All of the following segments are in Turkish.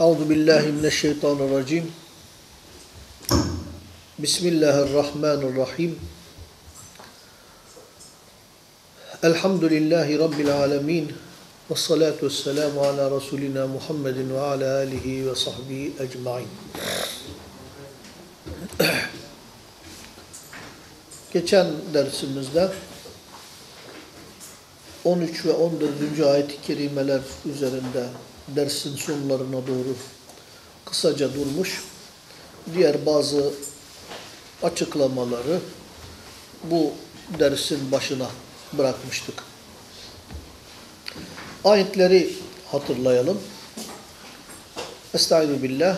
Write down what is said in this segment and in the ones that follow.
Euzu billahi mineşşeytanirracim. Bismillahirrahmanirrahim. Elhamdülillahi rabbil alamin. Ve salatu vesselamu ala Resulina Muhammedin ve ala alihi ve sahbihi ecmain. Geçen dersimizde 13 ve 14. ayet-i kerimeler üzerinde dersin sonlarına doğru kısaca durmuş. Diğer bazı açıklamaları bu dersin başına bırakmıştık. Ayetleri hatırlayalım. Estaizu billah.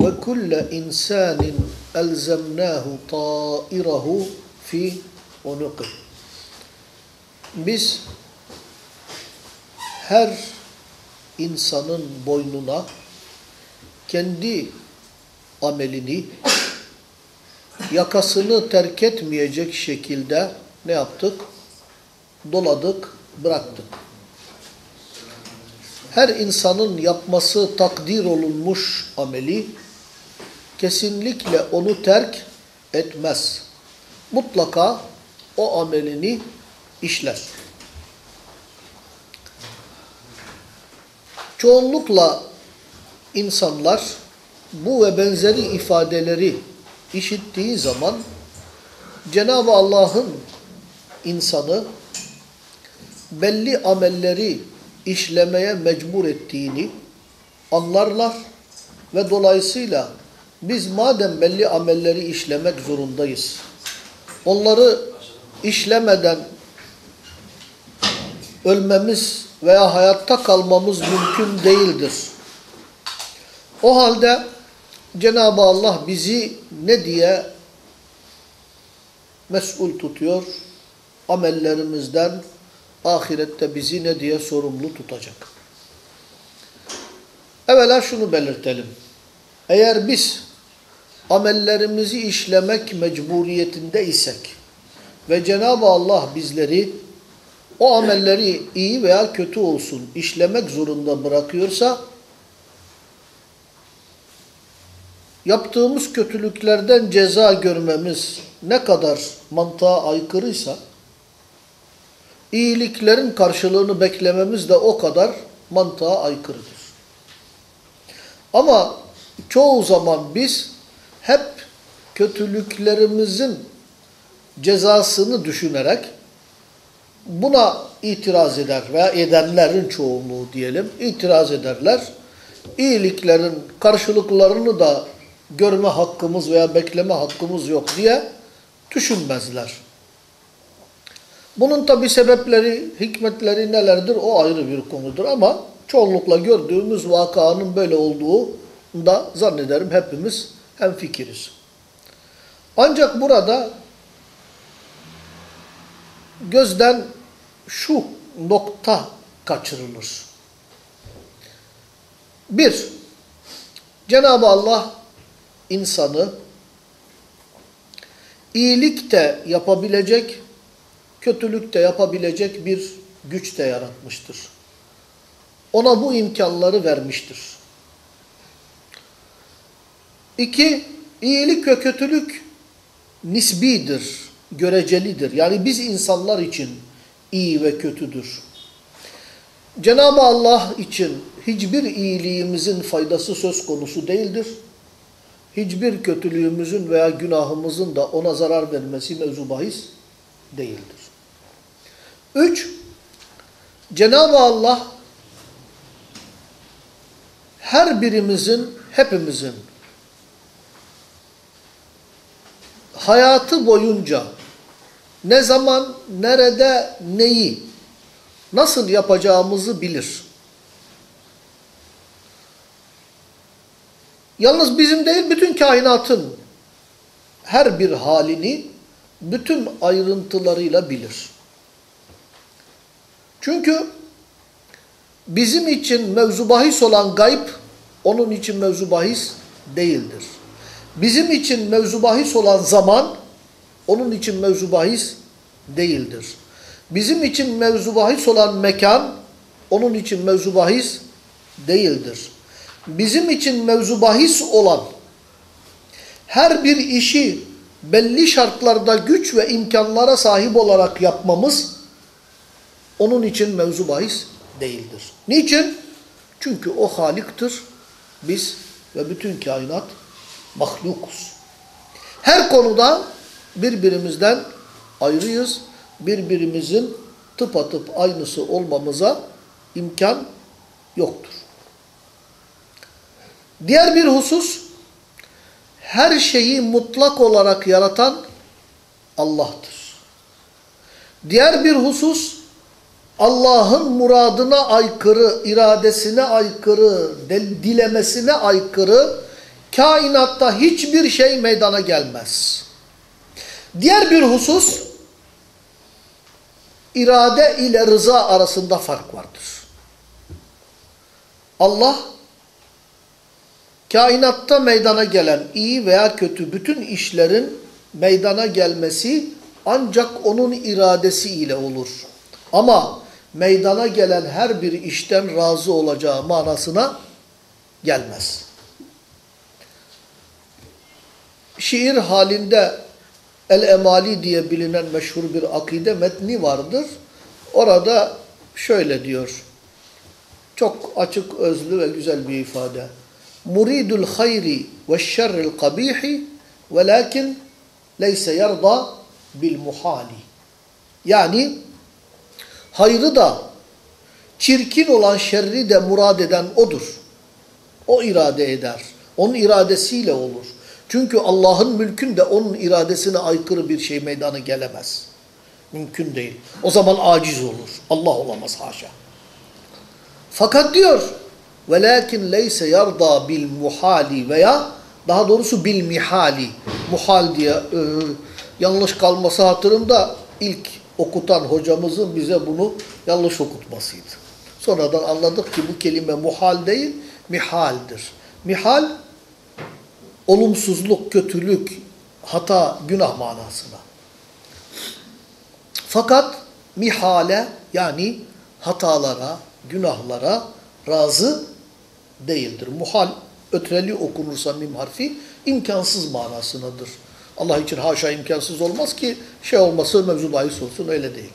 Ve kulle insanin elzemnahu ta'irahu fi unuqih. Biz her insanın boynuna kendi amelini yakasını terk etmeyecek şekilde ne yaptık? Doladık, bıraktık. Her insanın yapması takdir olunmuş ameli kesinlikle onu terk etmez. Mutlaka o amelini işler. Çoğunlukla insanlar bu ve benzeri ifadeleri işittiği zaman Cenab-ı Allah'ın insanı belli amelleri işlemeye mecbur ettiğini anlarlar ve dolayısıyla biz madem belli amelleri işlemek zorundayız, onları işlemeden ölmemiz veya hayatta kalmamız mümkün değildir. O halde Cenab-ı Allah bizi ne diye mesul tutuyor? Amellerimizden ahirette bizi ne diye sorumlu tutacak? Evvela şunu belirtelim. Eğer biz amellerimizi işlemek mecburiyetinde isek ve Cenab-ı Allah bizleri o amelleri iyi veya kötü olsun işlemek zorunda bırakıyorsa yaptığımız kötülüklerden ceza görmemiz ne kadar mantığa aykırıysa iyiliklerin karşılığını beklememiz de o kadar mantığa aykırıdır. Ama çoğu zaman biz hep kötülüklerimizin cezasını düşünerek buna itiraz eder veya edenlerin çoğunluğu diyelim itiraz ederler. İyiliklerin karşılıklarını da görme hakkımız veya bekleme hakkımız yok diye düşünmezler. Bunun tabi sebepleri, hikmetleri nelerdir o ayrı bir konudur ama çoğunlukla gördüğümüz vakanın böyle olduğu da zannederim hepimiz hemfikiriz. Ancak burada gözden şu nokta kaçırılır. Bir, Cenab-ı Allah insanı iyilik de yapabilecek, kötülük de yapabilecek bir güç de yaratmıştır. Ona bu imkanları vermiştir. İki, iyilik ve kötülük nisbidir, görecelidir. Yani biz insanlar için iyi ve kötüdür. Cenab-ı Allah için hiçbir iyiliğimizin faydası söz konusu değildir. Hiçbir kötülüğümüzün veya günahımızın da ona zarar vermesi mevzu bahis değildir. Üç, Cenab-ı Allah her birimizin, hepimizin hayatı boyunca ne zaman, nerede, neyi, nasıl yapacağımızı bilir. Yalnız bizim değil, bütün kainatın her bir halini bütün ayrıntılarıyla bilir. Çünkü bizim için mevzu bahis olan gayb, onun için mevzu bahis değildir. Bizim için mevzu bahis olan zaman, onun için mevzu bahis değildir. Bizim için mevzu bahis olan mekan, onun için mevzu bahis değildir. bizim için mevzu bahis olan her bir işi belli şartlarda güç ve imkanlara sahip olarak yapmamız onun için mevzu bahis değildir. Niçin? Çünkü o Halik'tir. Biz ve bütün kainat mahlukuz. Her konuda birbirimizden ayrıyız. Birbirimizin tıpatıp aynısı olmamıza imkan yoktur. Diğer bir husus, her şeyi mutlak olarak yaratan Allah'tır. Diğer bir husus, Allah'ın muradına aykırı, iradesine aykırı, dilemesine aykırı, kainatta hiçbir şey meydana gelmez. Diğer bir husus, irade ile rıza arasında fark vardır. Allah, kainatta meydana gelen iyi veya kötü bütün işlerin meydana gelmesi ancak onun iradesi ile olur. Ama meydana gelen her bir işten razı olacağı manasına gelmez. Şiir halinde El-Emali diye bilinen meşhur bir akide metni vardır. Orada şöyle diyor. Çok açık, özlü ve güzel bir ifade. Muridul hayri ve şerril kabihi velakin leyse yarda bil muhali. Yani hayrı da çirkin olan şerri de murad eden odur. O irade eder. Onun iradesiyle olur. Çünkü Allah'ın mülkünde onun iradesine aykırı bir şey meydana gelemez. Mümkün değil. O zaman aciz olur. Allah olamaz haşa. Fakat diyor leyse yarda bil muhali veya daha doğrusu bil. Muhal diye e, yanlış kalması hatırımda ilk okutan hocamızın bize bunu yanlış okutmasıydı. Sonradan anladık ki bu kelime muhal değil, mihaldir. Mihal, olumsuzluk, kötülük, hata, günah manasına. Fakat mihale yani hatalara, günahlara razı değildir. Muhal ötreli okunursa mim harfi imkansız manasınadır. Allah için haşa imkansız olmaz ki şey olması mevzu bahis olsun öyle değil.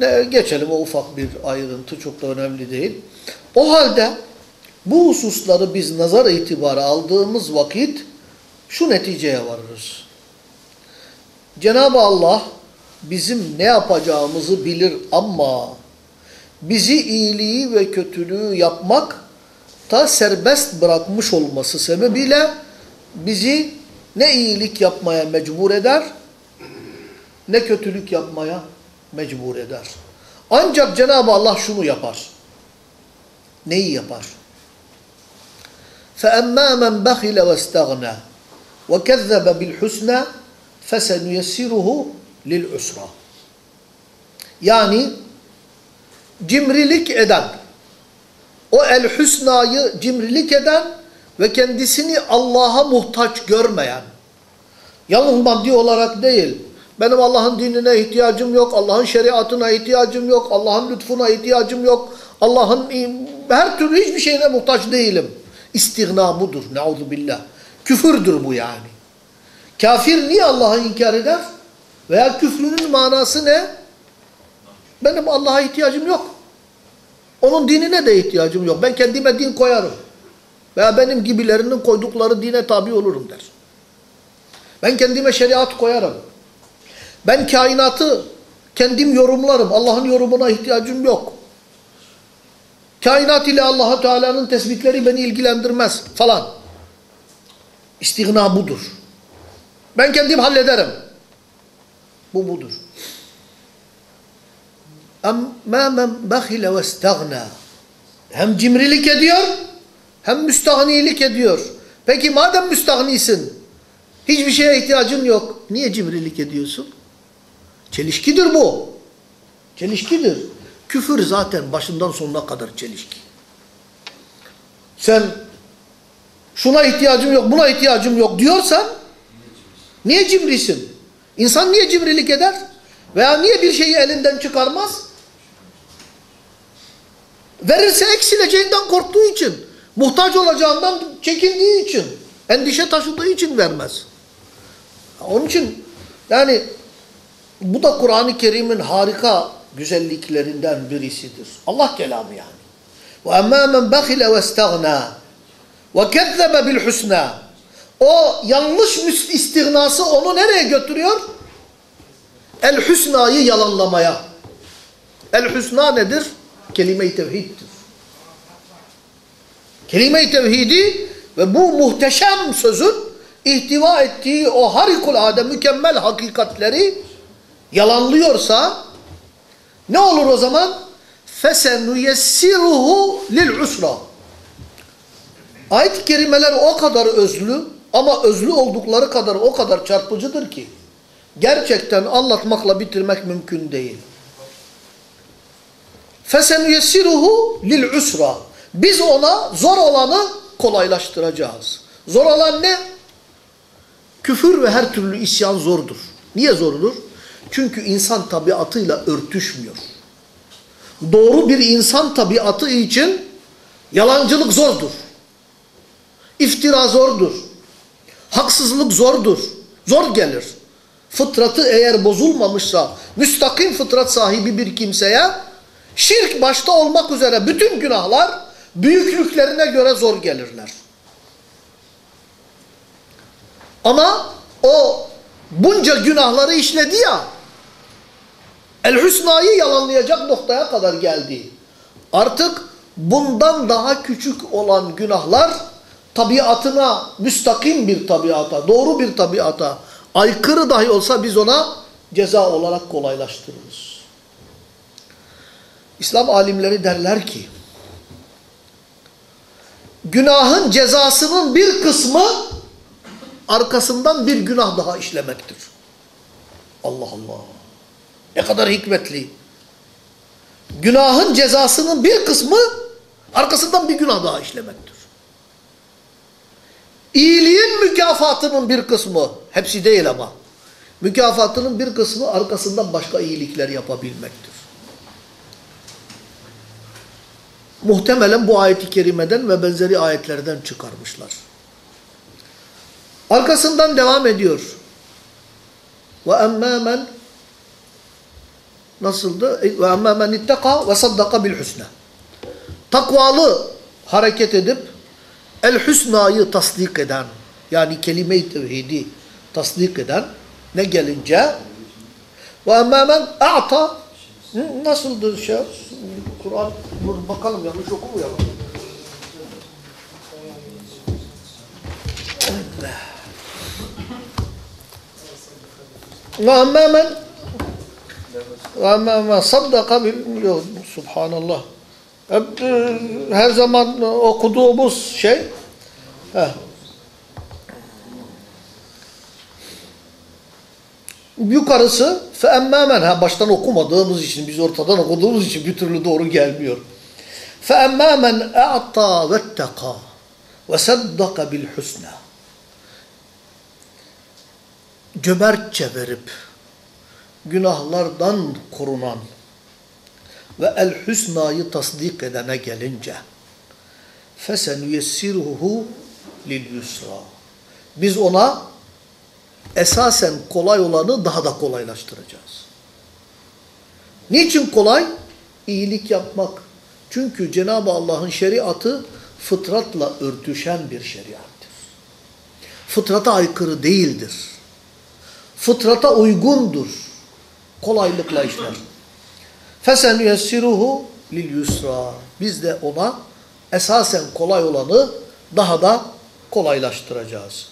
Ne, geçelim o ufak bir ayrıntı çok da önemli değil. O halde bu hususları biz nazar itibarı aldığımız vakit şu neticeye varırız. Cenab-ı Allah bizim ne yapacağımızı bilir ama bizi iyiliği ve kötülüğü yapmak ta serbest bırakmış olması sebebiyle bizi ne iyilik yapmaya mecbur eder ne kötülük yapmaya mecbur eder. Ancak Cenab-ı Allah şunu yapar. Neyi yapar? فَأَمَّا مَنْ بَخِلَ وَاسْتَغْنَى وَكَذَّبَ بِالْحُسْنَى فَسَنُيَسِّرُهُ لِلْعُسْرَى Yani cimrilik eden, o el hüsnayı cimrilik eden ve kendisini Allah'a muhtaç görmeyen, yalnız maddi olarak değil, benim Allah'ın dinine ihtiyacım yok, Allah'ın şeriatına ihtiyacım yok, Allah'ın lütfuna ihtiyacım yok, Allah'ın her türlü hiçbir şeyine muhtaç değilim. İstigna budur, neuzübillah. Küfürdür bu yani. Kafir niye Allah'ı inkar eder? Veya küfrünün manası ne? Benim Allah'a ihtiyacım yok. Onun dinine de ihtiyacım yok. Ben kendime din koyarım. Veya benim gibilerinin koydukları dine tabi olurum der. Ben kendime şeriat koyarım. Ben kainatı kendim yorumlarım. Allah'ın yorumuna ihtiyacım yok. Kainat ile allah Teala'nın tespitleri beni ilgilendirmez falan. İstigna budur. Ben kendim hallederim. Bu budur. Amma men bahile ve stagna. Hem cimrilik ediyor hem müstahnilik ediyor. Peki madem müstahnisin hiçbir şeye ihtiyacın yok. Niye cimrilik ediyorsun? Çelişkidir bu. Çelişkidir. Küfür zaten başından sonuna kadar çelişki. Sen şuna ihtiyacım yok, buna ihtiyacım yok diyorsan niye cimrisin? İnsan niye cimrilik eder? Veya niye bir şeyi elinden çıkarmaz? Verirse eksileceğinden korktuğu için. Muhtaç olacağından çekindiği için, endişe taşıdığı için vermez. Onun için yani bu da Kur'an-ı Kerim'in harika güzelliklerinden birisidir. Allah kelamı yani. وَاَمَّا مَنْ بَخِلَ وَاسْتَغْنَى وَكَذَّبَ بِالْحُسْنَى O yanlış istirnası onu nereye götürüyor? El-Hüsna'yı yalanlamaya. El-Hüsna nedir? Kelime-i Tevhid'dir. Kelime-i Tevhid'i ve bu muhteşem sözün ihtiva ettiği o harikulade mükemmel hakikatleri yalanlıyorsa ne olur o zaman? فَسَنُيَسِّرُهُ لِلْعُسْرَةِ Ayet-i kerimeler o kadar özlü ama özlü oldukları kadar o kadar çarpıcıdır ki gerçekten anlatmakla bitirmek mümkün değil. فَسَنُيَسِّرُهُ لِلْعُسْرَى Biz ona zor olanı kolaylaştıracağız. Zor olan ne? Küfür ve her türlü isyan zordur. Niye zordur? Çünkü insan tabiatıyla örtüşmüyor. Doğru bir insan tabiatı için yalancılık zordur. İftira zordur. Haksızlık zordur. Zor gelir. Fıtratı eğer bozulmamışsa, müstakim fıtrat sahibi bir kimseye, şirk başta olmak üzere bütün günahlar büyüklüklerine göre zor gelirler. Ama o bunca günahları işledi ya, El-Hüsna'yı yalanlayacak noktaya kadar geldi. Artık bundan daha küçük olan günahlar tabiatına, müstakim bir tabiata, doğru bir tabiata, aykırı dahi olsa biz ona ceza olarak kolaylaştırırız. İslam alimleri derler ki, günahın cezasının bir kısmı arkasından bir günah daha işlemektir. Allah Allah. Ne kadar hikmetli. Günahın cezasının bir kısmı arkasından bir günah daha işlemektir. İyiliğin mükafatının bir kısmı, hepsi değil ama, mükafatının bir kısmı arkasından başka iyilikler yapabilmektir. Muhtemelen bu ayeti kerimeden ve benzeri ayetlerden çıkarmışlar. Arkasından devam ediyor. Ve emmâ men nasıldı? Ve emmâ men itteka ve saddaka bil husna. Takvalı hareket edip el-husnayı tasdik eden yani kelime-i tevhidi tasdik eden ne gelince ve emmâ men a'ta nasıldı şey? Kur'an bakalım yanlış okumayalım. Ve emmâ men saddaka bil yok, subhanallah. Hep, e, her zaman okuduğumuz şey heh. yukarısı feemmâmen ha baştan okumadığımız için biz ortadan okuduğumuz için bir türlü doğru gelmiyor. Feemmâmen e'ta vetteka ve saddaka bil husna. Cömertçe verip günahlardan korunan ve el husnayı tasdik edene gelince fesenüyessiruhu lil yusra. Biz ona esasen kolay olanı daha da kolaylaştıracağız. Niçin kolay? İyilik yapmak. Çünkü Cenab-ı Allah'ın şeriatı fıtratla örtüşen bir şeriattır. Fıtrata aykırı değildir. Fıtrata uygundur. Kolaylıkla işler. فَسَنُيَسِّرُهُ لِلْيُسْرَى Biz de ona esasen kolay olanı daha da kolaylaştıracağız.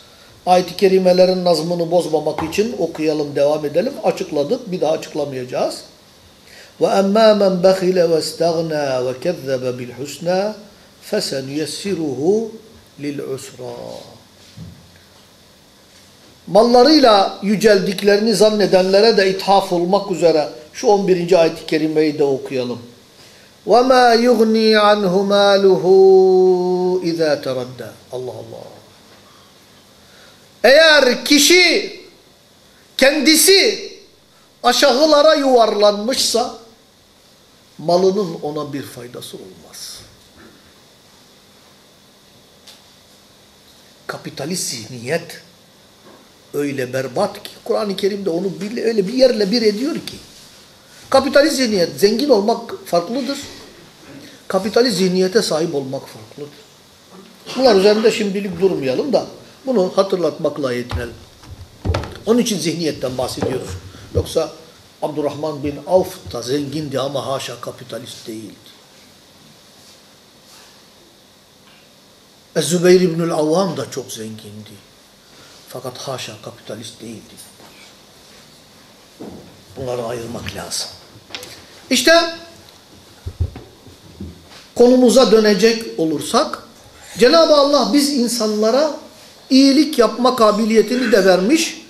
Ayet-i kerimelerin nazmını bozmamak için okuyalım, devam edelim. Açıkladık, bir daha açıklamayacağız. وَأَمَّا مَنْ بَخِلَ وَاسْتَغْنَى وَكَذَّبَ بِالْحُسْنَى فَسَنُيَسِّرُهُ لِلْعُسْرَى Mallarıyla yüceldiklerini zannedenlere de ithaf olmak üzere şu 11. ayet-i kerimeyi de okuyalım. وَمَا يُغْنِي عَنْهُ مَالُهُ اِذَا تَرَدَّى Allah Allah. Eğer kişi kendisi aşağılara yuvarlanmışsa malının ona bir faydası olmaz. kapitalist zihniyet öyle berbat ki Kur'an-ı Kerim'de onu bir, öyle bir yerle bir ediyor ki. Kapitalist zihniyet zengin olmak farklıdır. Kapitalist zihniyete sahip olmak farklıdır. Bunlar üzerinde şimdilik durmayalım da bunu hatırlatmakla yetinelim. Onun için zihniyetten bahsediyoruz. Yoksa Abdurrahman bin Avf da zengindi ama haşa kapitalist değildi. Zübeyir İbnül Avvam da çok zengindi. Fakat haşa kapitalist değildi. Bunları ayırmak lazım. İşte konumuza dönecek olursak Cenab-ı Allah biz insanlara iyilik yapma kabiliyetini de vermiş,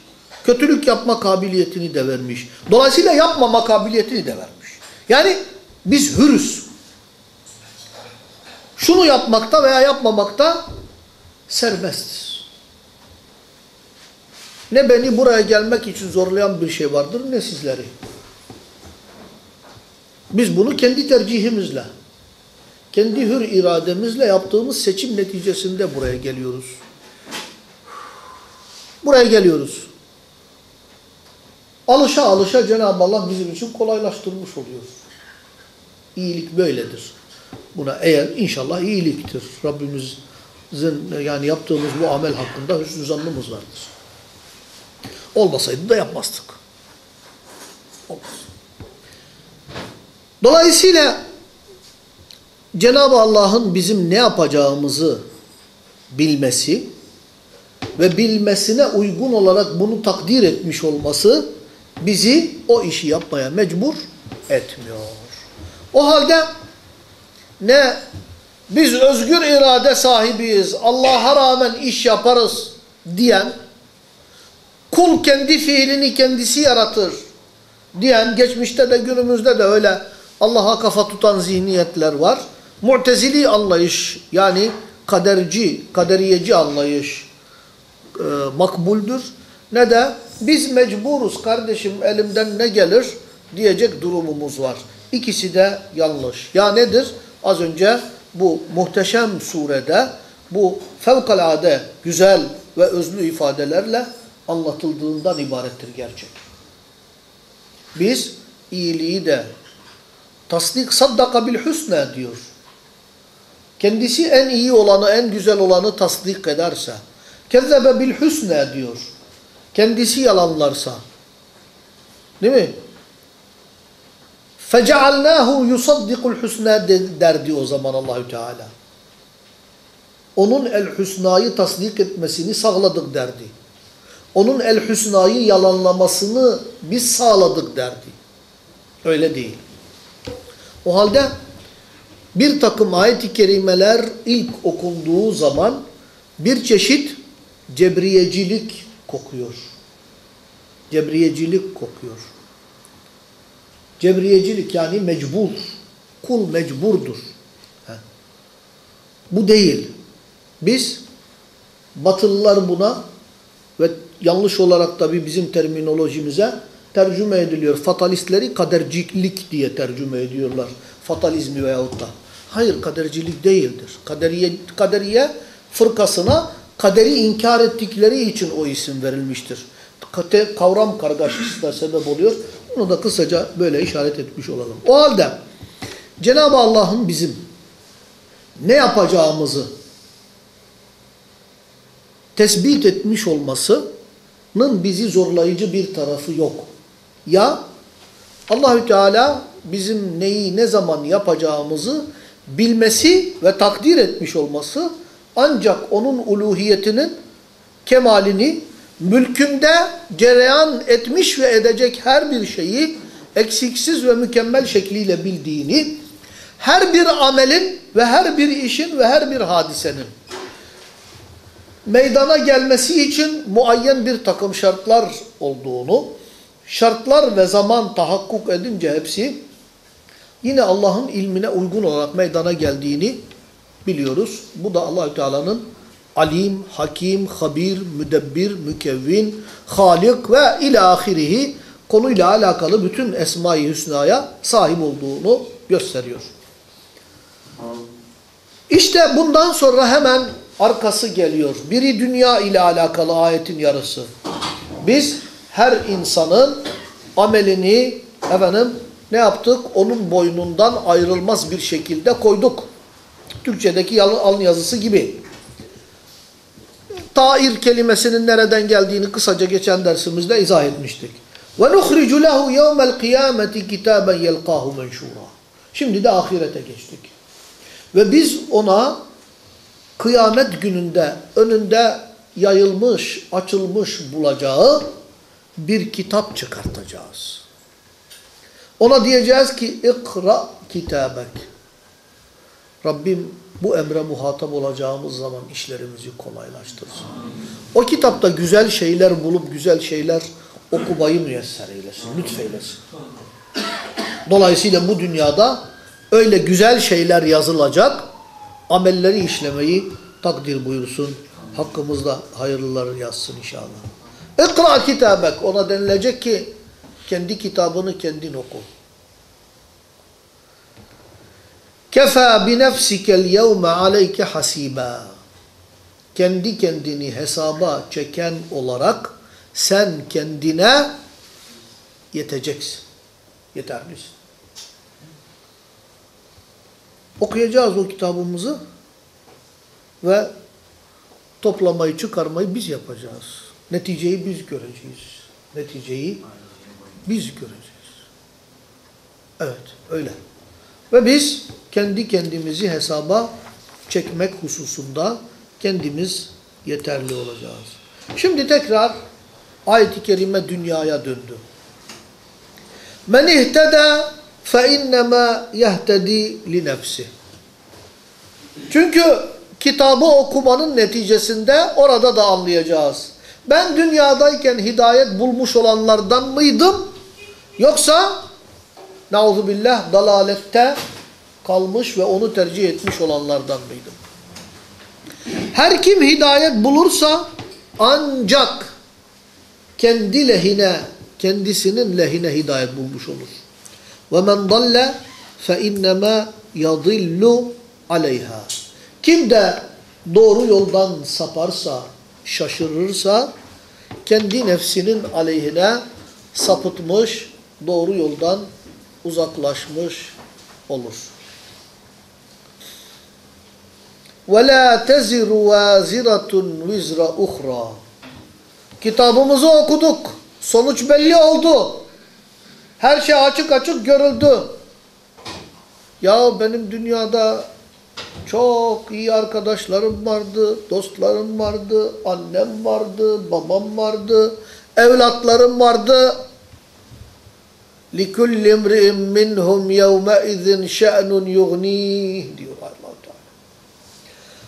kötülük yapma kabiliyetini de vermiş. Dolayısıyla yapmama kabiliyetini de vermiş. Yani biz hürüz. Şunu yapmakta veya yapmamakta serbestiz. Ne beni buraya gelmek için zorlayan bir şey vardır ne sizleri. Biz bunu kendi tercihimizle, kendi hür irademizle yaptığımız seçim neticesinde buraya geliyoruz. Buraya geliyoruz. Alışa alışa Cenab-ı Allah bizim için kolaylaştırmış oluyor. İyilik böyledir. Buna eğer inşallah iyiliktir. Rabbimizin yani yaptığımız bu amel hakkında hüsnü zannımız vardır. Olmasaydı da yapmazdık. Olmaz. Dolayısıyla Cenab-ı Allah'ın bizim ne yapacağımızı bilmesi ve bilmesine uygun olarak bunu takdir etmiş olması bizi o işi yapmaya mecbur etmiyor. O halde ne biz özgür irade sahibiyiz, Allah'a rağmen iş yaparız diyen, kul kendi fiilini kendisi yaratır diyen, geçmişte de günümüzde de öyle Allah'a kafa tutan zihniyetler var. Mu'tezili anlayış yani kaderci, kaderiyeci anlayış e, makbuldür. Ne de biz mecburuz kardeşim elimden ne gelir diyecek durumumuz var. İkisi de yanlış. Ya nedir? Az önce bu muhteşem surede bu fevkalade güzel ve özlü ifadelerle anlatıldığından ibarettir gerçek. Biz iyiliği de Tasdik saddaka bil husna diyor. Kendisi en iyi olanı, en güzel olanı tasdik ederse. Kezzebe bil husna diyor. Kendisi yalanlarsa. Değil mi? Fecealnahu yusaddikul husna derdi o zaman Allahü Teala. Onun el husnayı tasdik etmesini sağladık derdi. Onun el husnayı yalanlamasını biz sağladık derdi. Öyle değil. O halde bir takım ayet-i kerimeler ilk okunduğu zaman bir çeşit cebriyecilik kokuyor. Cebriyecilik kokuyor. Cebriyecilik yani mecbur. Kul mecburdur. Bu değil. Biz Batılılar buna ve yanlış olarak tabi bizim terminolojimize tercüme ediliyor. Fatalistleri kadercilik diye tercüme ediyorlar. Fatalizmi veyahut da. Hayır kadercilik değildir. Kaderiye, kaderiye fırkasına kaderi inkar ettikleri için o isim verilmiştir. Kavram kargaşasına sebep oluyor. Bunu da kısaca böyle işaret etmiş olalım. O halde Cenab-ı Allah'ın bizim ne yapacağımızı tespit etmiş olmasının bizi zorlayıcı bir tarafı yok. Ya Allahü Teala bizim neyi ne zaman yapacağımızı bilmesi ve takdir etmiş olması ancak onun uluhiyetinin kemalini mülkünde cereyan etmiş ve edecek her bir şeyi eksiksiz ve mükemmel şekliyle bildiğini, her bir amelin ve her bir işin ve her bir hadisenin meydana gelmesi için muayyen bir takım şartlar olduğunu, şartlar ve zaman tahakkuk edince hepsi yine Allah'ın ilmine uygun olarak meydana geldiğini biliyoruz. Bu da Allahü Teala'nın alim, hakim, habir, müdebbir, mükevvin, halik ve ilahirihi konuyla alakalı bütün Esma-i Hüsna'ya sahip olduğunu gösteriyor. İşte bundan sonra hemen arkası geliyor. Biri dünya ile alakalı ayetin yarısı. Biz her insanın amelini efendim ne yaptık? Onun boynundan ayrılmaz bir şekilde koyduk. Türkçedeki alın yazısı gibi. Tair kelimesinin nereden geldiğini kısaca geçen dersimizde izah etmiştik. Ve nuhricu lehu yevmel kıyameti kitaben yelqahu menşura. Şimdi de ahirete geçtik. Ve biz ona kıyamet gününde önünde yayılmış, açılmış bulacağı bir kitap çıkartacağız. Ona diyeceğiz ki ikra kitabek. Rabbim bu emre muhatap olacağımız zaman işlerimizi kolaylaştırsın. O kitapta güzel şeyler bulup güzel şeyler okumayı müyesser eylesin, lütfeylesin. Dolayısıyla bu dünyada öyle güzel şeyler yazılacak, amelleri işlemeyi takdir buyursun. Hakkımızda hayırlıları yazsın inşallah. İkra kitabek. Ona denilecek ki kendi kitabını kendin oku. Kefa bi nefsikel yevme aleyke hasiba. Kendi kendini hesaba çeken olarak sen kendine yeteceksin. Yeterlisin. Okuyacağız o kitabımızı ve toplamayı, çıkarmayı biz yapacağız. Neticeyi biz göreceğiz. Neticeyi biz göreceğiz. Evet, öyle. Ve biz kendi kendimizi hesaba çekmek hususunda kendimiz yeterli olacağız. Şimdi tekrar ayet-i kerime dünyaya döndü. Men ihteda fe innema yehtedi li nefsi. Çünkü kitabı okumanın neticesinde orada da anlayacağız. Ben dünyadayken hidayet bulmuş olanlardan mıydım? Yoksa billah dalalette kalmış ve onu tercih etmiş olanlardan mıydım? Her kim hidayet bulursa ancak kendi lehine, kendisinin lehine hidayet bulmuş olur. Ve men dalle fe innema yadillu aleyha. Kim de doğru yoldan saparsa, şaşırırsa kendi nefsinin aleyhine sapıtmış, doğru yoldan uzaklaşmış olur. وَلَا تَزِرُ وَازِرَةٌ وِزْرَ اُخْرَى Kitabımızı okuduk. Sonuç belli oldu. Her şey açık açık görüldü. Ya benim dünyada çok iyi arkadaşlarım vardı, dostlarım vardı, annem vardı, babam vardı, evlatlarım vardı. لِكُلِّ اِمْرِئٍ مِّنْهُمْ يَوْمَئِذٍ شَأْنٌ يُغْنِيهِ diyor allah Teala.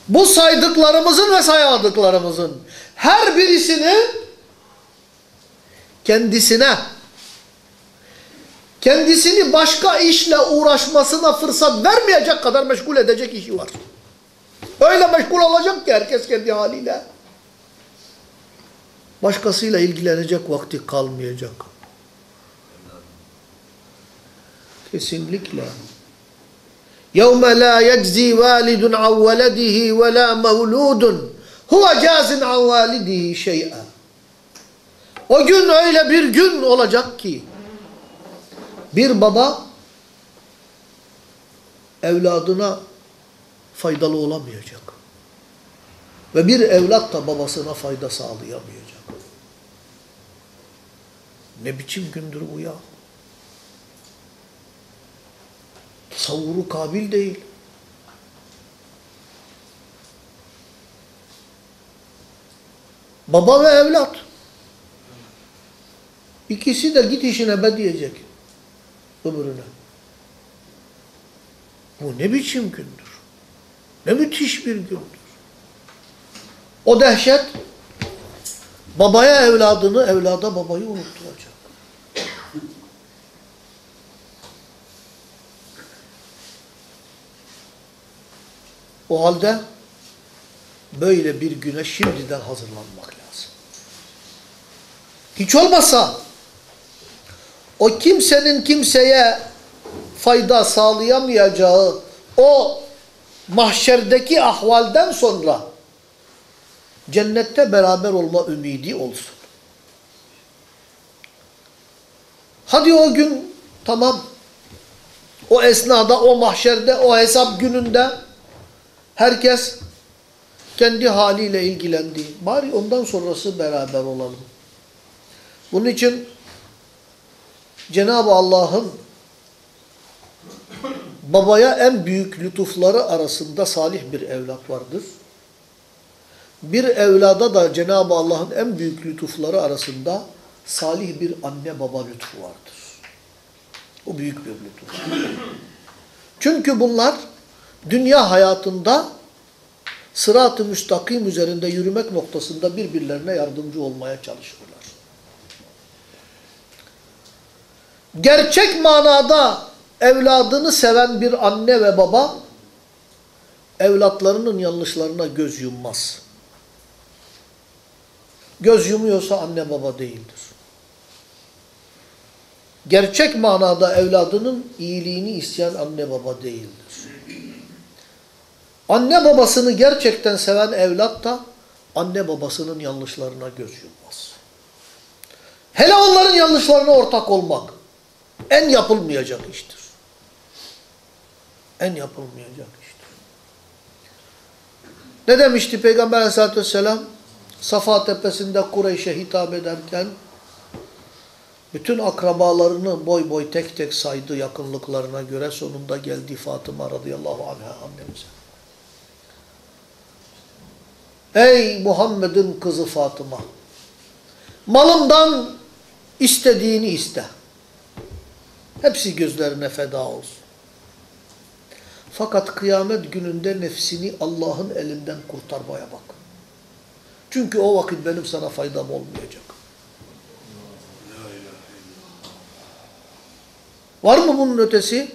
Bu saydıklarımızın ve saymadıklarımızın her birisini kendisine kendisini başka işle uğraşmasına fırsat vermeyecek kadar meşgul edecek işi var. Öyle meşgul olacak ki herkes kendi haliyle. Başkasıyla ilgilenecek vakti kalmayacak. Kesinlikle. يَوْمَ لَا يَجْزِي وَالِدٌ عَنْ وَلَدِهِ وَلَا مَوْلُودٌ هُوَ جَازٍ عَنْ وَالِدِهِ شَيْئًا O gün öyle bir gün olacak ki bir baba evladına faydalı olamayacak. Ve bir evlat da babasına fayda sağlayamayacak. Ne biçim gündür bu ya? Tasavvuru kabil değil. Baba ve evlat. İkisi de git işine be diyecek. Öbürüne. Bu ne biçim gündür? Ne müthiş bir gündür. O dehşet babaya evladını, evlada babayı unutturacak. O halde böyle bir güne şimdiden hazırlanmak lazım. Hiç olmazsa o kimsenin kimseye fayda sağlayamayacağı o mahşerdeki ahvalden sonra cennette beraber olma ümidi olsun. Hadi o gün tamam. O esnada, o mahşerde, o hesap gününde herkes kendi haliyle ilgilendi. Bari ondan sonrası beraber olalım. Bunun için Cenab-ı Allah'ın babaya en büyük lütufları arasında salih bir evlat vardır. Bir evlada da Cenab-ı Allah'ın en büyük lütufları arasında salih bir anne baba lütfu vardır. O büyük bir lütuf. Çünkü bunlar dünya hayatında sırat-ı müstakim üzerinde yürümek noktasında birbirlerine yardımcı olmaya çalışırlar. Gerçek manada evladını seven bir anne ve baba evlatlarının yanlışlarına göz yummaz. Göz yumuyorsa anne baba değildir. Gerçek manada evladının iyiliğini isteyen anne baba değildir. Anne babasını gerçekten seven evlat da anne babasının yanlışlarına göz yummaz. Hele onların yanlışlarına ortak olmak en yapılmayacak iştir. En yapılmayacak iştir. Ne demişti Peygamber aleyhissalatü vesselam? Safa tepesinde Kureyş'e hitap ederken bütün akrabalarını boy boy tek tek saydı yakınlıklarına göre sonunda geldi Fatıma radıyallahu anh'a annemize. Ey Muhammed'in kızı Fatıma! Malımdan istediğini iste. Hepsi gözlerine feda olsun. Fakat kıyamet gününde nefsini Allah'ın elinden kurtarmaya bak. Çünkü o vakit benim sana faydam olmayacak. Var mı bunun ötesi?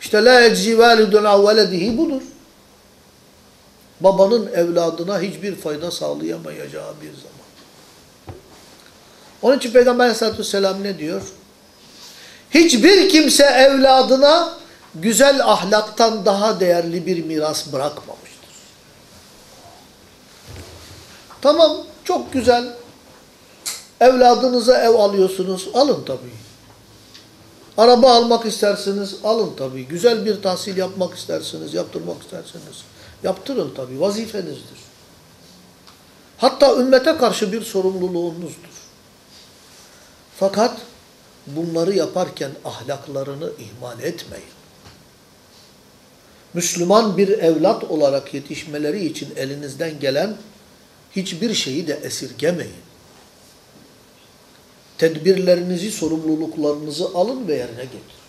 İşte la eczi validun av veledihi budur. Babanın evladına hiçbir fayda sağlayamayacağı bir zaman. Onun için Peygamber aleyhissalatü vesselam ne diyor? Hiçbir kimse evladına güzel ahlaktan daha değerli bir miras bırakmamıştır. Tamam, çok güzel. Evladınıza ev alıyorsunuz, alın tabii. Araba almak istersiniz, alın tabii. Güzel bir tahsil yapmak istersiniz, yaptırmak istersiniz. Yaptırın tabii, vazifenizdir. Hatta ümmete karşı bir sorumluluğunuzdur. Fakat bunları yaparken ahlaklarını ihmal etmeyin. Müslüman bir evlat olarak yetişmeleri için elinizden gelen hiçbir şeyi de esirgemeyin. Tedbirlerinizi, sorumluluklarınızı alın ve yerine getirin.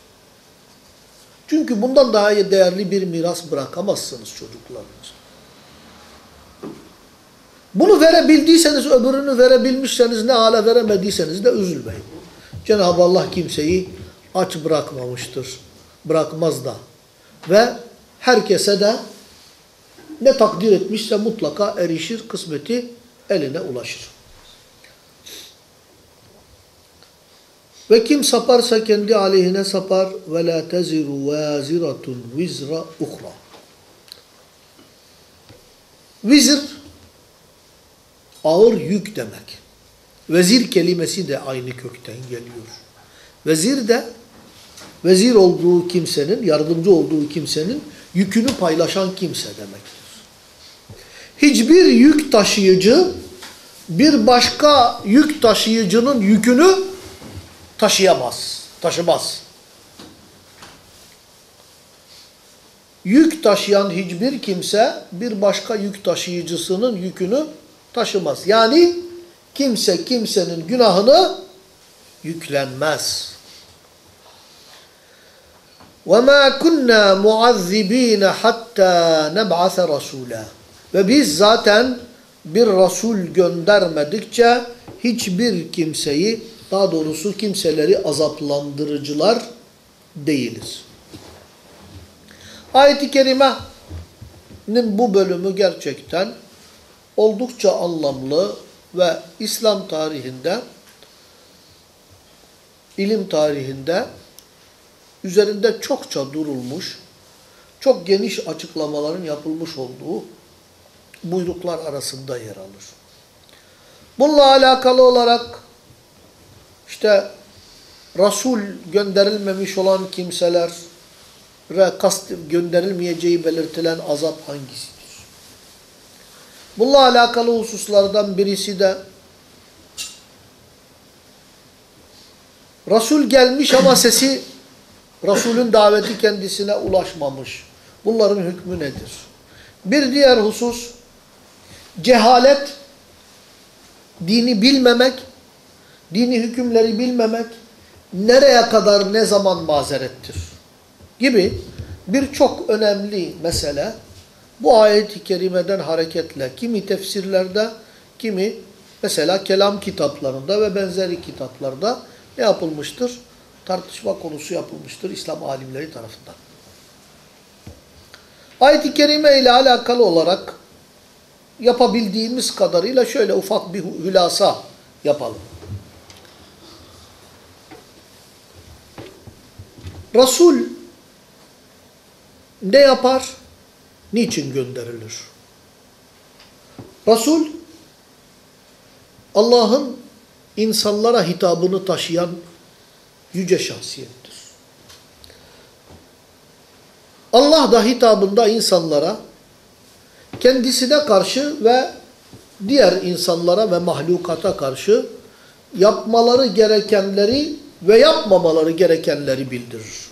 Çünkü bundan daha değerli bir miras bırakamazsınız çocuklarınıza. Bunu verebildiyseniz, öbürünü verebilmişseniz, ne hale veremediyseniz de üzülmeyin. Cenab-ı Allah kimseyi aç bırakmamıştır. Bırakmaz da. Ve herkese de ne takdir etmişse mutlaka erişir, kısmeti eline ulaşır. Ve kim saparsa kendi aleyhine sapar ve la teziru vaziratun vizra uhra. Vizir ağır yük demek. Vezir kelimesi de aynı kökten geliyor. Vezir de vezir olduğu kimsenin, yardımcı olduğu kimsenin yükünü paylaşan kimse demektir. Hiçbir yük taşıyıcı bir başka yük taşıyıcının yükünü taşıyamaz, taşımaz. Yük taşıyan hiçbir kimse bir başka yük taşıyıcısının yükünü taşımaz. Yani kimse kimsenin günahını yüklenmez. وَمَا كُنَّا مُعَذِّب۪ينَ حَتَّى نَبْعَثَ رَسُولًا Ve biz zaten bir Resul göndermedikçe hiçbir kimseyi, daha doğrusu kimseleri azaplandırıcılar değiliz. Ayet-i Kerime'nin bu bölümü gerçekten oldukça anlamlı ve İslam tarihinde, ilim tarihinde üzerinde çokça durulmuş çok geniş açıklamaların yapılmış olduğu buyruklar arasında yer alır. Bununla alakalı olarak işte Resul gönderilmemiş olan kimseler kast gönderilmeyeceği belirtilen azap hangisidir? Bununla alakalı hususlardan birisi de Resul gelmiş ama sesi Resulün daveti kendisine ulaşmamış. Bunların hükmü nedir? Bir diğer husus cehalet, dini bilmemek, dini hükümleri bilmemek nereye kadar ne zaman mazerettir gibi birçok önemli mesele bu ayet-i kerimeden hareketle kimi tefsirlerde kimi mesela kelam kitaplarında ve benzeri kitaplarda ne yapılmıştır? Tartışma konusu yapılmıştır İslam alimleri tarafından. Ayet-i kerime ile alakalı olarak yapabildiğimiz kadarıyla şöyle ufak bir hülasa yapalım. Resul ne yapar? Niçin gönderilir? Resul Allah'ın insanlara hitabını taşıyan yüce şahsiyettir. Allah da hitabında insanlara kendisine karşı ve diğer insanlara ve mahlukata karşı yapmaları gerekenleri ve yapmamaları gerekenleri bildirir.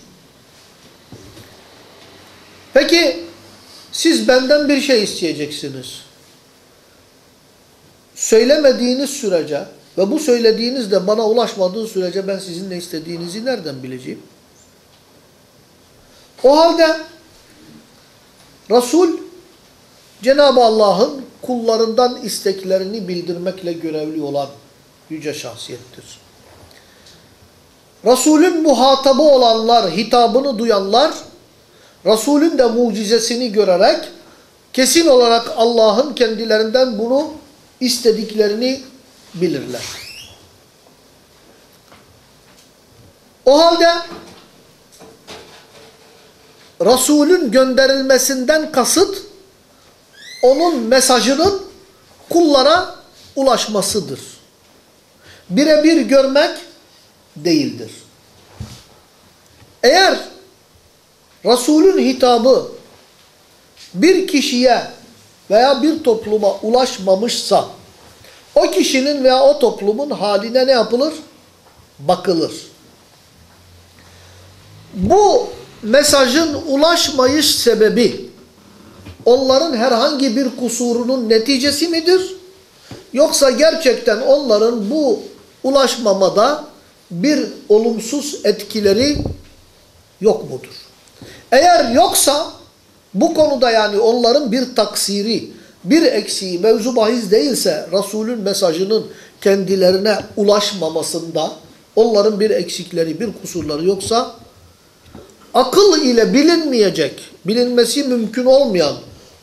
Peki siz benden bir şey isteyeceksiniz. Söylemediğiniz sürece ve bu söylediğiniz de bana ulaşmadığı sürece ben sizin ne istediğinizi nereden bileceğim? O halde Resul Cenab-ı Allah'ın kullarından isteklerini bildirmekle görevli olan yüce şahsiyettir. Resulün muhatabı olanlar, hitabını duyanlar, Resulün de mucizesini görerek kesin olarak Allah'ın kendilerinden bunu istediklerini bilirler. O halde Resulün gönderilmesinden kasıt onun mesajının kullara ulaşmasıdır. Birebir görmek değildir. Eğer Resulün hitabı bir kişiye veya bir topluma ulaşmamışsa o kişinin veya o toplumun haline ne yapılır? Bakılır. Bu mesajın ulaşmayış sebebi onların herhangi bir kusurunun neticesi midir? Yoksa gerçekten onların bu ulaşmamada bir olumsuz etkileri yok mudur? Eğer yoksa bu konuda yani onların bir taksiri, bir eksiği mevzu bahis değilse Resulün mesajının kendilerine ulaşmamasında onların bir eksikleri, bir kusurları yoksa akıl ile bilinmeyecek, bilinmesi mümkün olmayan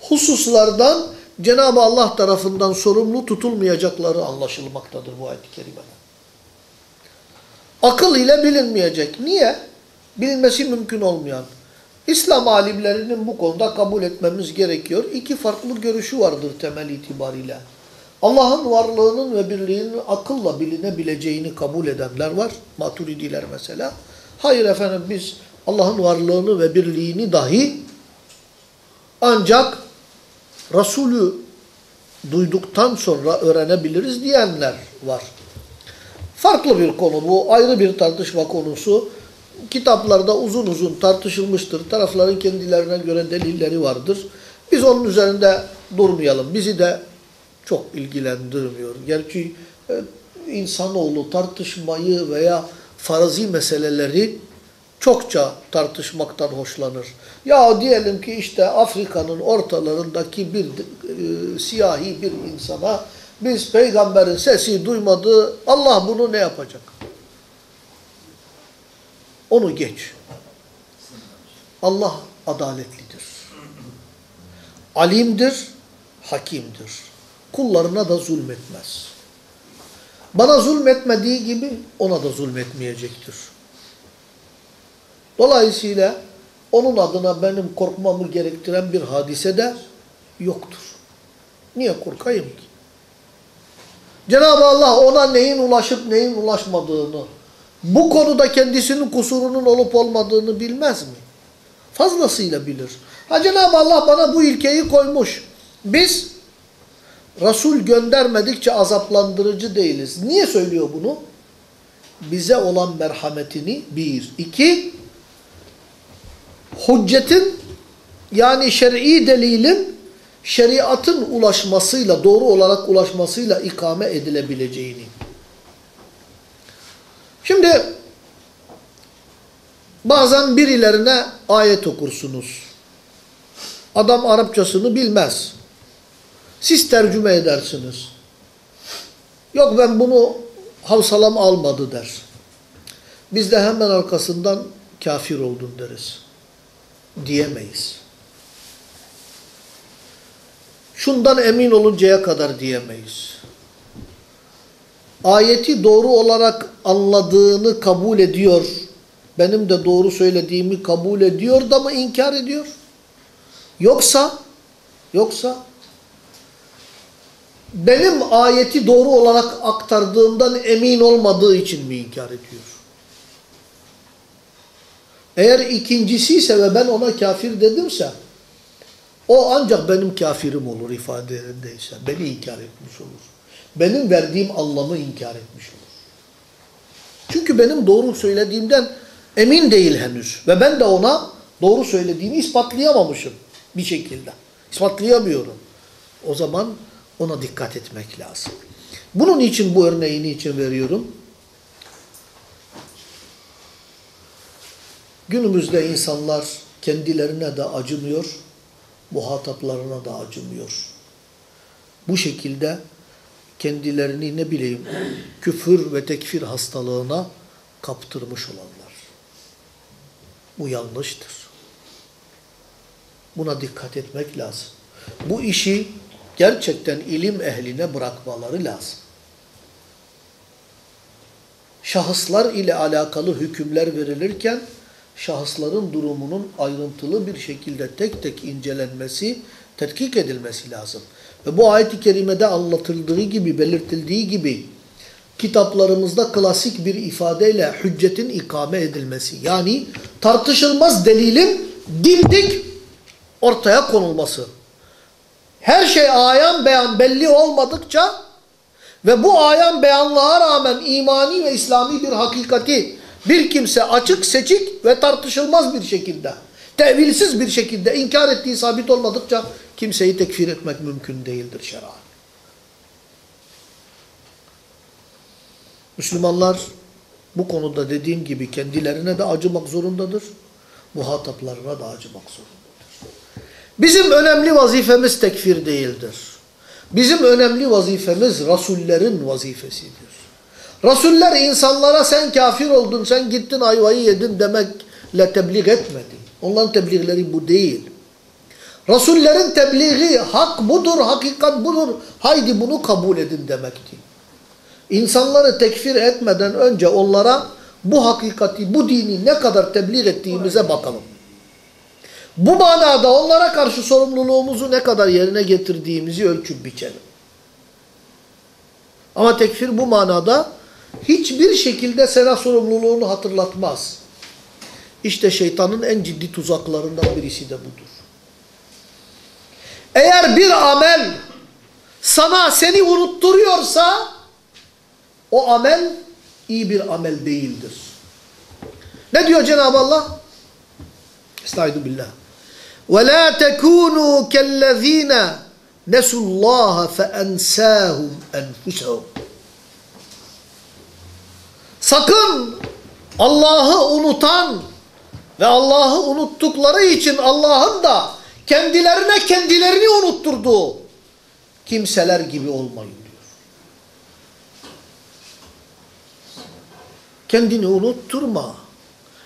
hususlardan Cenab-ı Allah tarafından sorumlu tutulmayacakları anlaşılmaktadır bu ayet-i kerimede. Akıl ile bilinmeyecek. Niye? Bilinmesi mümkün olmayan. İslam alimlerinin bu konuda kabul etmemiz gerekiyor. İki farklı görüşü vardır temel itibariyle. Allah'ın varlığının ve birliğinin akılla bilinebileceğini kabul edenler var. Maturidiler mesela. Hayır efendim biz Allah'ın varlığını ve birliğini dahi ancak Resulü duyduktan sonra öğrenebiliriz diyenler var. Farklı bir konu bu. Ayrı bir tartışma konusu kitaplarda uzun uzun tartışılmıştır. Tarafların kendilerine göre delilleri vardır. Biz onun üzerinde durmayalım. Bizi de çok ilgilendirmiyor. Gerçi e, insanoğlu tartışmayı veya farazi meseleleri çokça tartışmaktan hoşlanır. Ya diyelim ki işte Afrika'nın ortalarındaki bir e, siyahi bir insana biz peygamberin sesi duymadı. Allah bunu ne yapacak? Onu geç. Allah adaletlidir. Alimdir, hakimdir. Kullarına da zulmetmez. Bana zulmetmediği gibi ona da zulmetmeyecektir. Dolayısıyla onun adına benim korkmamı gerektiren bir hadise de yoktur. Niye korkayım ki? Cenab-ı Allah ona neyin ulaşıp neyin ulaşmadığını, bu konuda kendisinin kusurunun olup olmadığını bilmez mi? Fazlasıyla bilir. Ha Cenab-ı Allah bana bu ilkeyi koymuş. Biz Resul göndermedikçe azaplandırıcı değiliz. Niye söylüyor bunu? Bize olan merhametini bir. iki hüccetin yani şer'i delilin şeriatın ulaşmasıyla, doğru olarak ulaşmasıyla ikame edilebileceğini. Şimdi bazen birilerine ayet okursunuz. Adam Arapçasını bilmez. Siz tercüme edersiniz. Yok ben bunu havsalam almadı der. Biz de hemen arkasından kafir oldun deriz. Diyemeyiz. Şundan emin oluncaya kadar diyemeyiz. Ayeti doğru olarak anladığını kabul ediyor. Benim de doğru söylediğimi kabul ediyor da mı inkar ediyor? Yoksa, yoksa benim ayeti doğru olarak aktardığımdan emin olmadığı için mi inkar ediyor? Eğer ikincisi ise ve ben ona kafir dedimse, o ancak benim kafirim olur ifadelerindeyse. Beni inkar etmiş olur. Benim verdiğim anlamı inkar etmiş olur. Çünkü benim doğru söylediğimden emin değil henüz. Ve ben de ona doğru söylediğimi ispatlayamamışım bir şekilde. İspatlayamıyorum. O zaman ona dikkat etmek lazım. Bunun için bu örneği niçin veriyorum? Günümüzde insanlar kendilerine de acımıyor, muhataplarına da acımıyor. Bu şekilde kendilerini ne bileyim küfür ve tekfir hastalığına kaptırmış olanlar. Bu yanlıştır. Buna dikkat etmek lazım. Bu işi gerçekten ilim ehline bırakmaları lazım. Şahıslar ile alakalı hükümler verilirken şahısların durumunun ayrıntılı bir şekilde tek tek incelenmesi, tetkik edilmesi lazım. Ve bu ayet-i kerimede anlatıldığı gibi, belirtildiği gibi kitaplarımızda klasik bir ifadeyle hüccetin ikame edilmesi. Yani tartışılmaz delilin dimdik ortaya konulması. Her şey ayan beyan belli olmadıkça ve bu ayan beyanlığa rağmen imani ve İslami bir hakikati bir kimse açık, seçik ve tartışılmaz bir şekilde, tevilsiz bir şekilde inkar ettiği sabit olmadıkça kimseyi tekfir etmek mümkün değildir şer'a. Müslümanlar bu konuda dediğim gibi kendilerine de acımak zorundadır, muhataplarına da acımak zorundadır. Bizim önemli vazifemiz tekfir değildir. Bizim önemli vazifemiz Rasullerin vazifesidir. Rasuller insanlara sen kafir oldun, sen gittin ayvayı yedin demekle tebliğ etmedi. Onların tebliğleri bu değil. Rasullerin tebliği hak budur, hakikat budur. Haydi bunu kabul edin demekti. İnsanları tekfir etmeden önce onlara bu hakikati, bu dini ne kadar tebliğ ettiğimize bakalım. Bu manada onlara karşı sorumluluğumuzu ne kadar yerine getirdiğimizi ölçüp biçelim. Ama tekfir bu manada hiçbir şekilde sana sorumluluğunu hatırlatmaz. İşte şeytanın en ciddi tuzaklarından birisi de budur. Eğer bir amel sana seni unutturuyorsa o amel iyi bir amel değildir. Ne diyor Cenab-ı Allah? Estaizu billah. وَلَا تَكُونُوا كَالَّذ۪ينَ نَسُوا اللّٰهَ فَاَنْسَاهُمْ اَنْفُسَهُمْ Sakın Allah'ı unutan ve Allah'ı unuttukları için Allah'ın da kendilerine kendilerini unutturduğu kimseler gibi olmayın diyor. Kendini unutturma.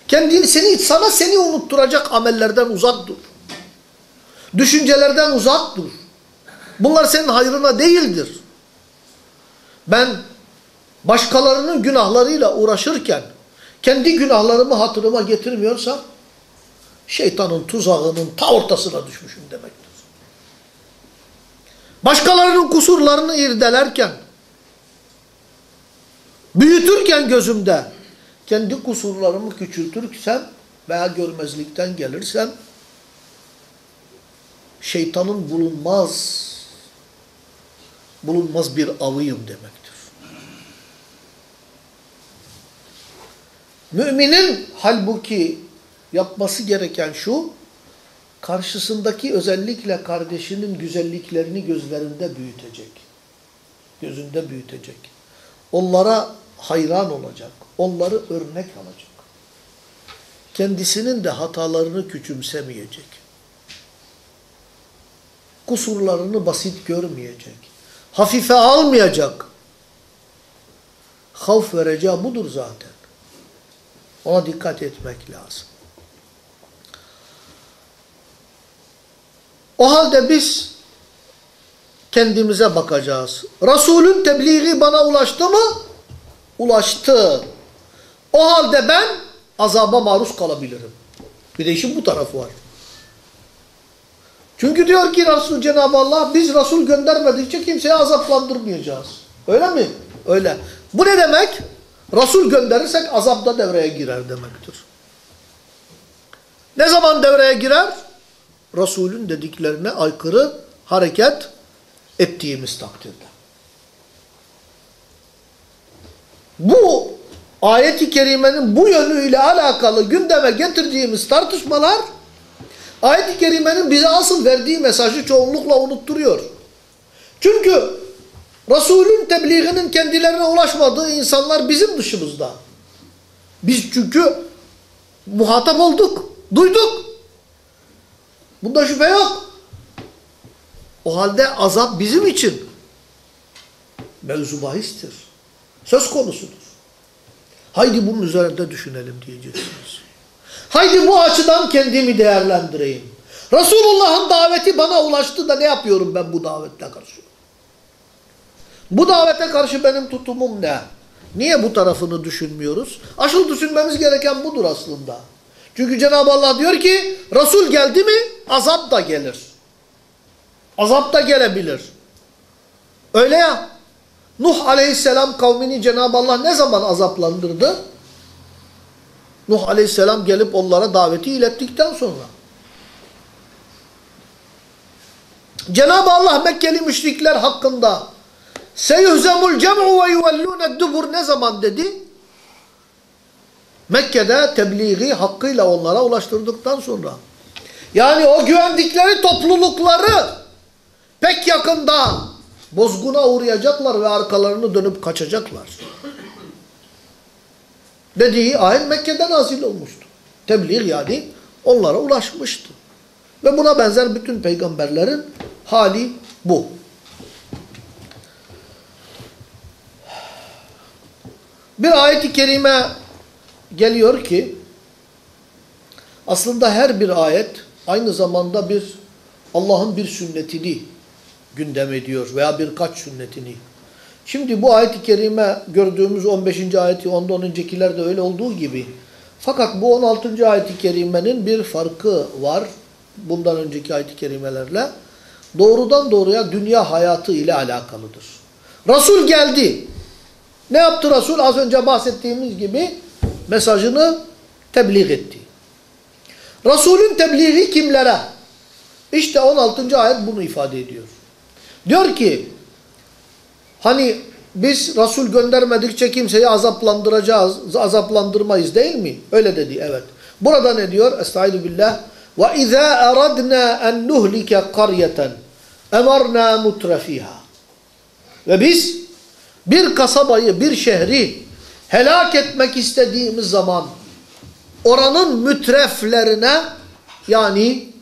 Kendini seni sana seni unutturacak amellerden uzak dur. Düşüncelerden uzak dur. Bunlar senin hayrına değildir. Ben başkalarının günahlarıyla uğraşırken kendi günahlarımı hatırıma getirmiyorsam şeytanın tuzağının ta ortasına düşmüşüm demektir. Başkalarının kusurlarını irdelerken, büyütürken gözümde, kendi kusurlarımı küçültürsem veya görmezlikten gelirsem, şeytanın bulunmaz, bulunmaz bir avıyım demektir. Müminin halbuki yapması gereken şu, karşısındaki özellikle kardeşinin güzelliklerini gözlerinde büyütecek. Gözünde büyütecek. Onlara hayran olacak. Onları örnek alacak. Kendisinin de hatalarını küçümsemeyecek. Kusurlarını basit görmeyecek. Hafife almayacak. Havf vereceği budur zaten. Ona dikkat etmek lazım. O halde biz kendimize bakacağız. Resulün tebliği bana ulaştı mı? Ulaştı. O halde ben azaba maruz kalabilirim. Bir de işin bu tarafı var. Çünkü diyor ki Resul Cenab-ı Allah biz Resul göndermedikçe kimseye azaplandırmayacağız. Öyle mi? Öyle. Bu ne demek? Resul gönderirsek azap da devreye girer demektir. Ne zaman devreye girer? Resulün dediklerine aykırı hareket ettiğimiz takdirde. Bu ayeti kerimenin bu yönüyle alakalı gündeme getirdiğimiz tartışmalar ayet-i kerimenin bize asıl verdiği mesajı çoğunlukla unutturuyor. Çünkü Resulün tebliğinin kendilerine ulaşmadığı insanlar bizim dışımızda. Biz çünkü muhatap olduk, duyduk. Bunda şüphe yok. O halde azap bizim için mevzu. Söz konusudur. Haydi bunun üzerinde düşünelim diyeceksiniz. Haydi bu açıdan kendimi değerlendireyim. Resulullah'ın daveti bana ulaştı da ne yapıyorum ben bu davetle karşı? Bu davete karşı benim tutumum ne? Niye bu tarafını düşünmüyoruz? Asıl düşünmemiz gereken budur aslında. Çünkü Cenab-ı Allah diyor ki Resul geldi mi azap da gelir. Azap da gelebilir. Öyle ya. Nuh aleyhisselam kavmini Cenab-ı Allah ne zaman azaplandırdı? Nuh aleyhisselam gelip onlara daveti ilettikten sonra. Cenab-ı Allah Mekkeli müşrikler hakkında seyuhzemul cem'u ve yuvellûne dubur ne zaman dedi? Mekke'de tebliği hakkıyla onlara ulaştırdıktan sonra. Yani o güvendikleri toplulukları pek yakında bozguna uğrayacaklar ve arkalarını dönüp kaçacaklar. Dediği ayet Mekke'de nazil olmuştu. Tebliğ yani onlara ulaşmıştı. Ve buna benzer bütün peygamberlerin hali bu. Bir ayet-i kerime geliyor ki aslında her bir ayet aynı zamanda bir Allah'ın bir sünnetini gündem ediyor veya birkaç sünnetini. Şimdi bu ayet-i kerime gördüğümüz 15. ayeti ondan öncekiler öyle olduğu gibi. Fakat bu 16. ayet-i kerimenin bir farkı var bundan önceki ayet-i kerimelerle. Doğrudan doğruya dünya hayatı ile alakalıdır. Resul geldi. Ne yaptı Resul? Az önce bahsettiğimiz gibi mesajını tebliğ etti. Resulün tebliği kimlere? İşte 16. ayet bunu ifade ediyor. Diyor ki hani biz Resul göndermedikçe kimseyi azaplandıracağız, azaplandırmayız değil mi? Öyle dedi evet. Burada ne diyor? Estaizu billah. İzâ eradnâ en nuhlike qaryeten emarnâ mutrefîhâ. Ve biz bir kasabayı, bir şehri helak etmek istediğimiz zaman oranın mütreflerine yani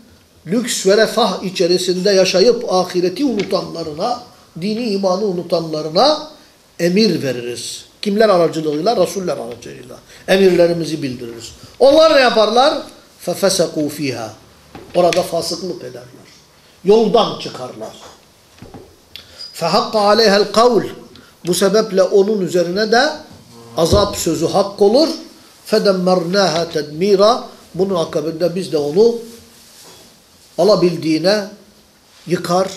lüks ve refah içerisinde yaşayıp ahireti unutanlarına, dini imanı unutanlarına emir veririz. Kimler aracılığıyla? Resuller aracılığıyla. Emirlerimizi bildiririz. Onlar ne yaparlar? فَفَسَقُوا ف۪يهَا Orada fasıklık ederler. Yoldan çıkarlar. فَحَقَّ عَلَيْهَا الْقَوْلِ Bu sebeple onun üzerine de azap sözü hak olur. فَدَمَّرْنَاهَا تَدْم۪يرًا Bunun akabinde biz de onu alabildiğine yıkar,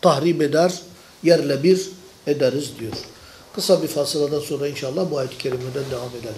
tahrip eder, yerle bir ederiz diyor. Kısa bir fasıladan sonra inşallah bu ayet-i kerimeden devam edelim.